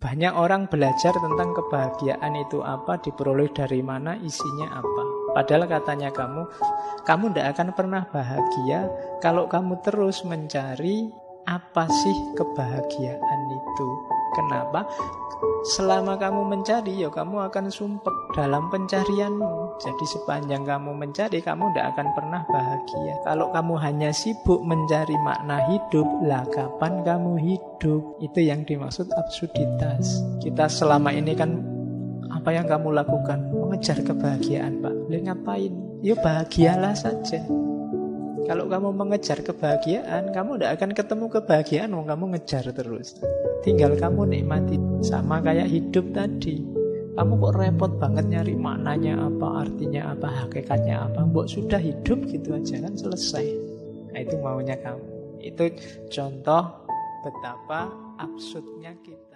Banyak orang belajar tentang kebahagiaan itu apa, diperoleh dari mana, isinya apa. Padahal katanya kamu, kamu tidak akan pernah bahagia kalau kamu terus mencari apa sih kebahagiaan itu. Kenapa? Selama kamu mencari, ya kamu akan sumpek dalam pencarianmu. Jadi sepanjang kamu mencari, kamu tidak akan pernah bahagia. Kalau kamu hanya sibuk mencari makna hidup, lah kapan kamu hidup? Itu yang dimaksud absurditas. Kita selama ini kan apa yang kamu lakukan? Mengejar kebahagiaan, Pak. Lalu ngapain? Ya bahagialah saja. Kalau kamu mengejar kebahagiaan, kamu tidak akan ketemu kebahagiaan, kamu ngejar terus. Tinggal kamu nikmati. Sama kayak hidup tadi. Kamu kok repot banget nyari maknanya apa, artinya apa, hakikatnya apa. Mbok sudah hidup gitu aja kan selesai. Nah itu maunya kamu. Itu contoh betapa absurdnya kita.